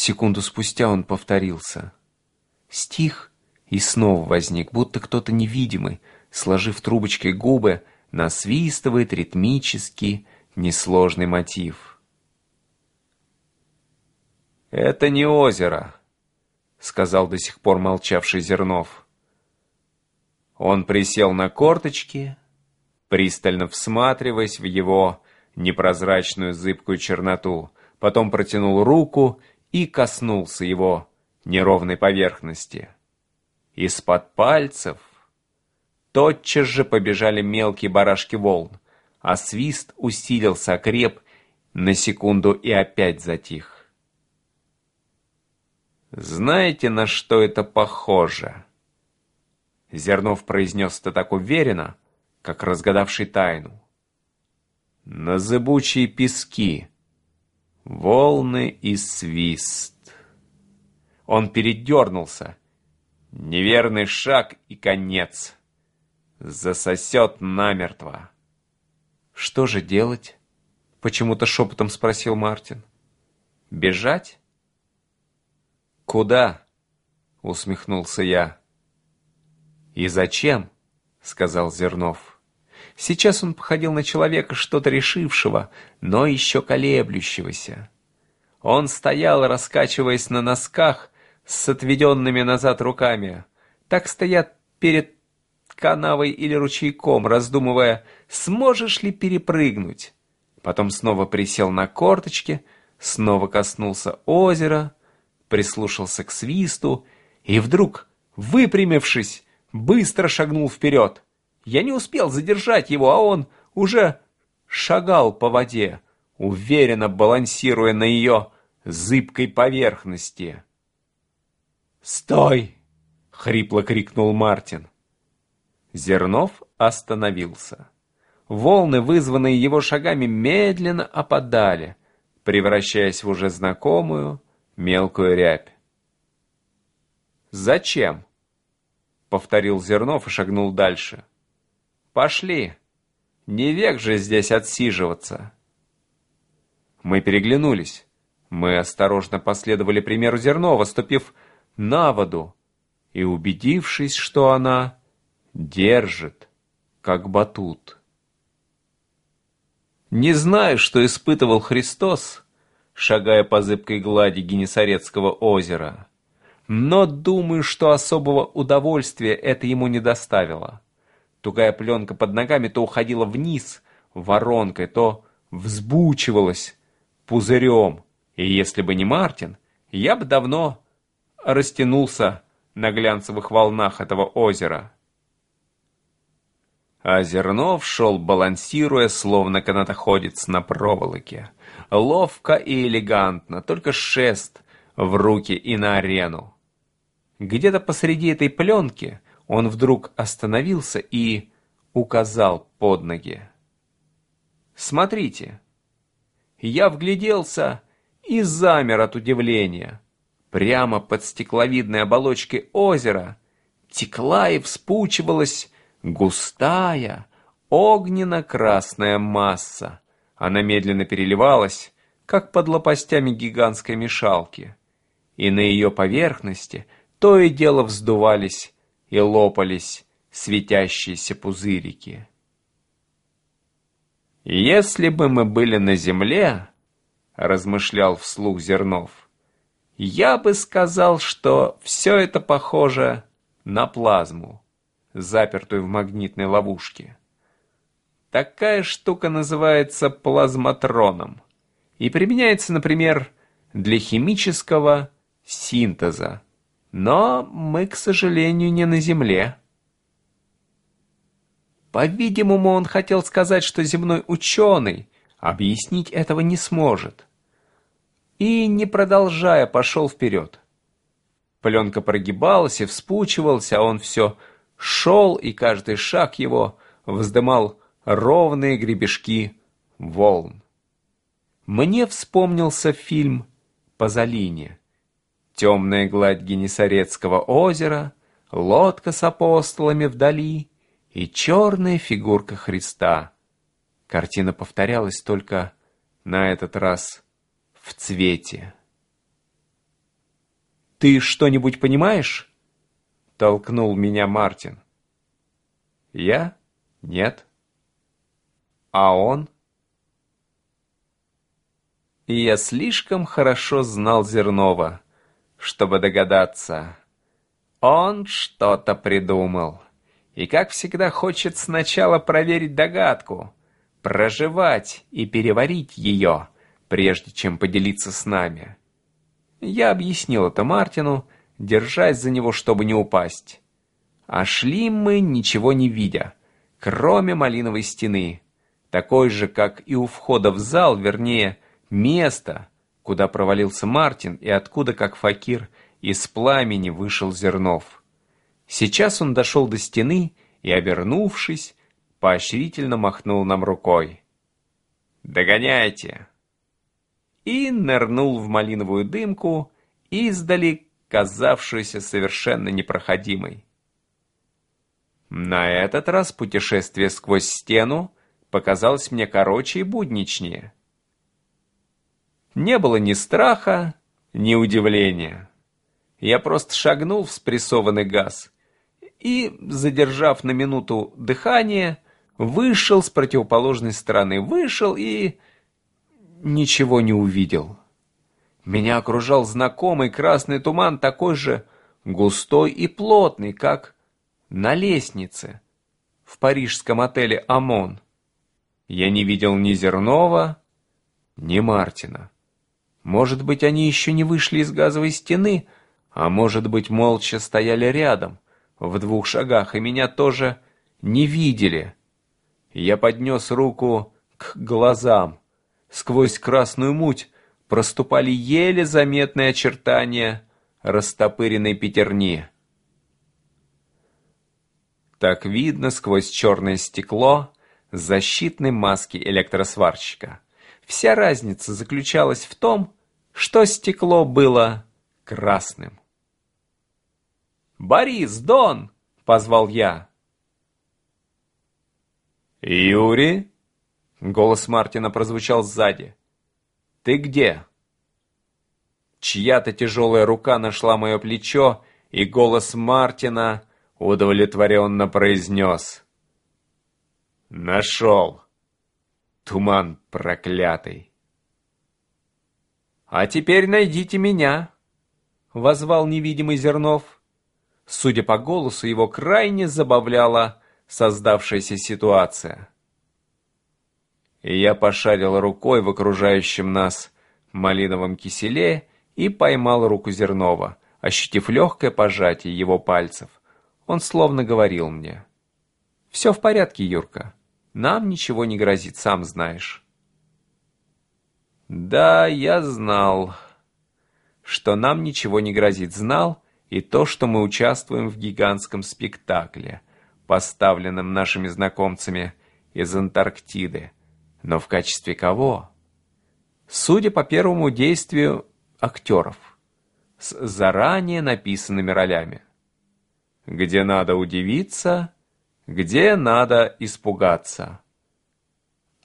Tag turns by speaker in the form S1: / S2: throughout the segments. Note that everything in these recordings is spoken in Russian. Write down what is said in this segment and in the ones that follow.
S1: Секунду спустя он повторился. Стих и снова возник, будто кто-то невидимый, сложив трубочкой губы, насвистывает ритмический, несложный мотив. «Это не озеро», — сказал до сих пор молчавший Зернов. Он присел на корточки, пристально всматриваясь в его непрозрачную зыбкую черноту, потом протянул руку и коснулся его неровной поверхности. Из-под пальцев тотчас же побежали мелкие барашки волн, а свист усилился, окреп на секунду и опять затих. «Знаете, на что это похоже?» Зернов произнес это так уверенно, как разгадавший тайну. «На зыбучие пески, волны и свист». Он передернулся. Неверный шаг и конец. Засосет намертво. «Что же делать?» — почему-то шепотом спросил Мартин. «Бежать?» «Куда?» — усмехнулся я. «И зачем?» — сказал Зернов. Сейчас он походил на человека, что-то решившего, но еще колеблющегося. Он стоял, раскачиваясь на носках с отведенными назад руками. Так стоят перед канавой или ручейком, раздумывая, сможешь ли перепрыгнуть. Потом снова присел на корточки, снова коснулся озера, прислушался к свисту и вдруг, выпрямившись, быстро шагнул вперед. Я не успел задержать его, а он уже шагал по воде, уверенно балансируя на ее зыбкой поверхности. «Стой!» — хрипло крикнул Мартин. Зернов остановился. Волны, вызванные его шагами, медленно опадали, превращаясь в уже знакомую мелкую рябь. «Зачем?» — повторил Зернов и шагнул дальше. «Пошли! Не век же здесь отсиживаться!» Мы переглянулись. Мы осторожно последовали примеру Зернова, ступив на воду и убедившись, что она держит, как батут. Не знаю, что испытывал Христос, шагая по зыбкой глади Генесарецкого озера, но думаю, что особого удовольствия это ему не доставило. Тугая пленка под ногами то уходила вниз воронкой, то взбучивалась пузырем, и если бы не Мартин, я бы давно растянулся на глянцевых волнах этого озера. А Зернов шел, балансируя, словно канатоходец на проволоке. Ловко и элегантно, только шест в руки и на арену. Где-то посреди этой пленки он вдруг остановился и указал под ноги. «Смотрите!» Я вгляделся и замер от удивления. Прямо под стекловидной оболочкой озера текла и вспучивалась Густая, огненно-красная масса. Она медленно переливалась, как под лопастями гигантской мешалки. И на ее поверхности то и дело вздувались и лопались светящиеся пузырики. «Если бы мы были на земле, — размышлял вслух Зернов, — я бы сказал, что все это похоже на плазму запертую в магнитной ловушке. Такая штука называется плазматроном и применяется, например, для химического синтеза. Но мы, к сожалению, не на Земле. По-видимому, он хотел сказать, что земной ученый объяснить этого не сможет. И, не продолжая, пошел вперед. Пленка прогибалась и вспучивалась, а он все шел, и каждый шаг его вздымал ровные гребешки волн. Мне вспомнился фильм «Пазолини». Темная гладь Генесарецкого озера, лодка с апостолами вдали и черная фигурка Христа. Картина повторялась только на этот раз в цвете. «Ты что-нибудь понимаешь?» — толкнул меня Мартин. «Я? Нет». «А он?» И я слишком хорошо знал Зернова, чтобы догадаться. Он что-то придумал. И, как всегда, хочет сначала проверить догадку, проживать и переварить ее, прежде чем поделиться с нами. Я объяснил это Мартину, держась за него, чтобы не упасть. А шли мы, ничего не видя, кроме малиновой стены, такой же, как и у входа в зал, вернее, место, куда провалился Мартин и откуда, как факир, из пламени вышел Зернов. Сейчас он дошел до стены и, обернувшись, поощрительно махнул нам рукой. «Догоняйте!» И нырнул в малиновую дымку, издали казавшуюся совершенно непроходимой. На этот раз путешествие сквозь стену показалось мне короче и будничнее. Не было ни страха, ни удивления. Я просто шагнул в спрессованный газ и, задержав на минуту дыхание, вышел с противоположной стороны. Вышел и ничего не увидел. Меня окружал знакомый красный туман, такой же густой и плотный, как на лестнице в парижском отеле «Амон». Я не видел ни Зернова, ни Мартина. Может быть, они еще не вышли из газовой стены, а может быть, молча стояли рядом, в двух шагах, и меня тоже не видели. Я поднес руку к глазам. Сквозь красную муть проступали еле заметные очертания растопыренной пятерни. Так видно сквозь черное стекло защитной маски электросварщика. Вся разница заключалась в том, что стекло было красным. «Борис, Дон!» — позвал я. «Юрий?» — голос Мартина прозвучал сзади. «Ты где?» Чья-то тяжелая рука нашла мое плечо, и голос Мартина удовлетворенно произнес. «Нашел! Туман проклятый!» «А теперь найдите меня!» — возвал невидимый Зернов. Судя по голосу, его крайне забавляла создавшаяся ситуация. Я пошарил рукой в окружающем нас малиновом киселе и поймал руку Зернова, ощутив легкое пожатие его пальцев. Он словно говорил мне. «Все в порядке, Юрка. Нам ничего не грозит, сам знаешь». Да, я знал, что нам ничего не грозит. Знал и то, что мы участвуем в гигантском спектакле, поставленном нашими знакомцами из Антарктиды. Но в качестве кого? Судя по первому действию, актеров. С заранее написанными ролями. Где надо удивиться, где надо испугаться.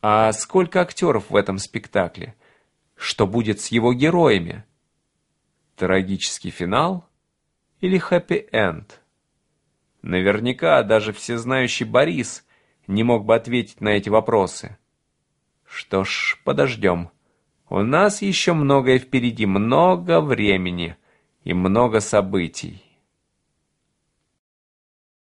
S1: А сколько актеров в этом спектакле? Что будет с его героями? Трагический финал – или хэппи-энд? Наверняка даже всезнающий Борис не мог бы ответить на эти вопросы. Что ж, подождем. У нас еще многое впереди, много времени и много событий.